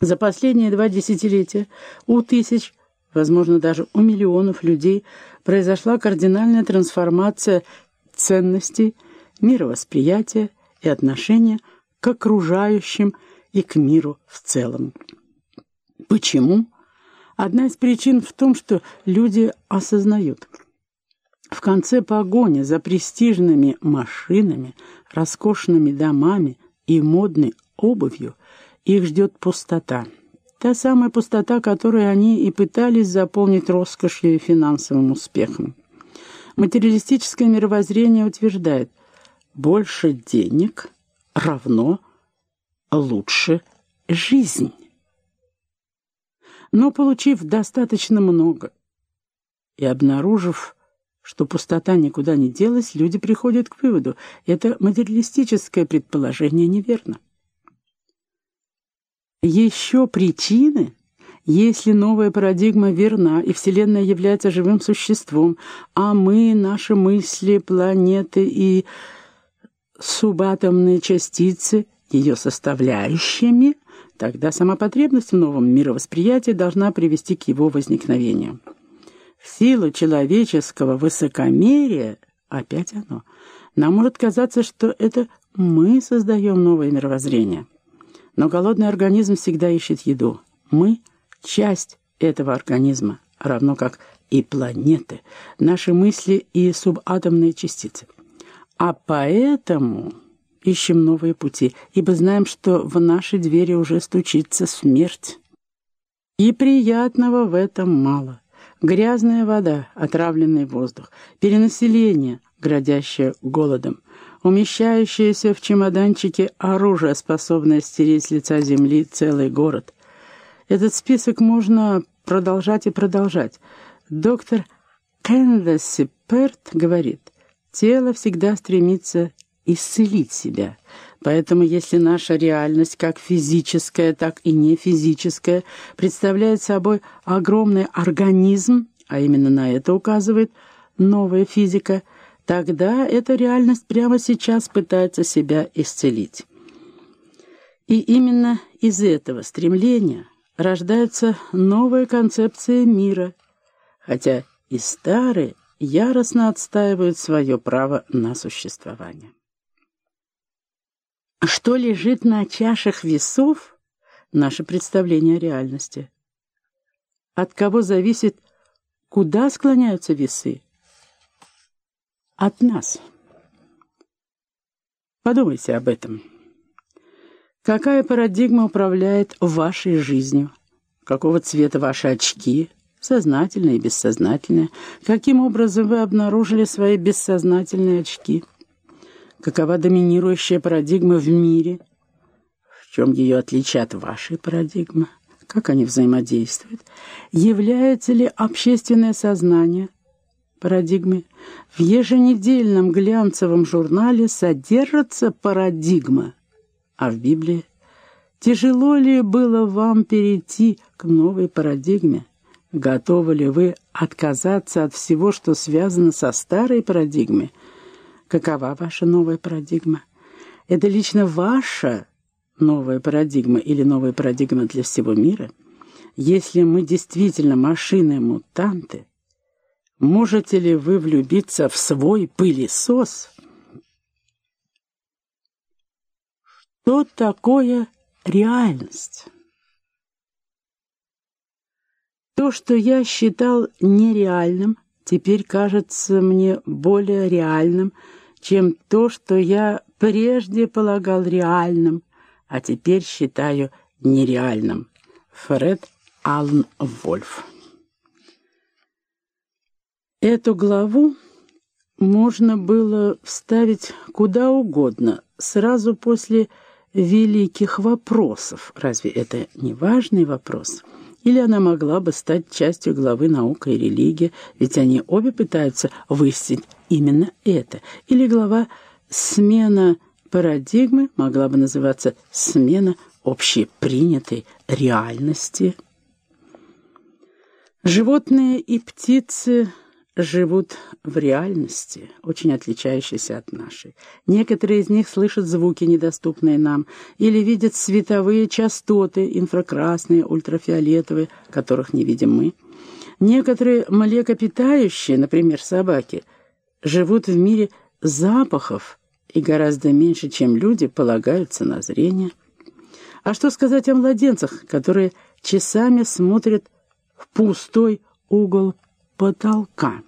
За последние два десятилетия у тысяч, возможно, даже у миллионов людей произошла кардинальная трансформация ценностей, мировосприятия и отношения к окружающим и к миру в целом. Почему? Одна из причин в том, что люди осознают. В конце погони за престижными машинами, роскошными домами и модной обувью их ждет пустота. Та самая пустота, которую они и пытались заполнить роскошью и финансовым успехом. Материалистическое мировоззрение утверждает, больше денег равно лучше жизнь. Но получив достаточно много и обнаружив, что пустота никуда не делась, люди приходят к выводу, это материалистическое предположение неверно. Еще причины, если новая парадигма верна, и Вселенная является живым существом, а мы, наши мысли, планеты и субатомные частицы, ее составляющими, тогда сама потребность в новом мировосприятии должна привести к его возникновению. В силу человеческого высокомерия, опять оно, нам может казаться, что это мы создаем новое мировоззрение. Но голодный организм всегда ищет еду. Мы — часть этого организма, равно как и планеты, наши мысли и субатомные частицы. А поэтому ищем новые пути, ибо знаем, что в наши двери уже стучится смерть. И приятного в этом мало. Грязная вода, отравленный воздух, перенаселение, грозящее голодом, умещающееся в чемоданчике оружие, способное стереть с лица земли целый город. Этот список можно продолжать и продолжать. Доктор Кеннеси Перт говорит, тело всегда стремится исцелить себя. Поэтому если наша реальность, как физическая, так и не физическая, представляет собой огромный организм, а именно на это указывает новая физика, тогда эта реальность прямо сейчас пытается себя исцелить. И именно из этого стремления рождаются новые концепции мира, хотя и старые яростно отстаивают свое право на существование. Что лежит на чашах весов — наше представление о реальности. От кого зависит, куда склоняются весы? От нас. Подумайте об этом. Какая парадигма управляет вашей жизнью? Какого цвета ваши очки? Сознательные и бессознательные. Каким образом вы обнаружили свои бессознательные очки? Какова доминирующая парадигма в мире? В чем ее отличие от вашей парадигмы? Как они взаимодействуют? Является ли общественное сознание парадигмой? В еженедельном глянцевом журнале содержится парадигма, а в Библии? Тяжело ли было вам перейти к новой парадигме? Готовы ли вы отказаться от всего, что связано со старой парадигмой? Какова ваша новая парадигма? Это лично ваша новая парадигма или новая парадигма для всего мира? Если мы действительно машины-мутанты, можете ли вы влюбиться в свой пылесос? Что такое реальность? То, что я считал нереальным, теперь кажется мне более реальным, чем то, что я прежде полагал реальным, а теперь считаю нереальным. Фред Аллен Вольф Эту главу можно было вставить куда угодно, сразу после великих вопросов. Разве это не важный вопрос? Или она могла бы стать частью главы «Наука и религия», ведь они обе пытаются выяснить именно это. Или глава «Смена парадигмы» могла бы называться «Смена общепринятой реальности». Животные и птицы живут в реальности, очень отличающейся от нашей. Некоторые из них слышат звуки, недоступные нам, или видят световые частоты, инфракрасные, ультрафиолетовые, которых не видим мы. Некоторые млекопитающие, например, собаки, живут в мире запахов и гораздо меньше, чем люди, полагаются на зрение. А что сказать о младенцах, которые часами смотрят в пустой угол потолка?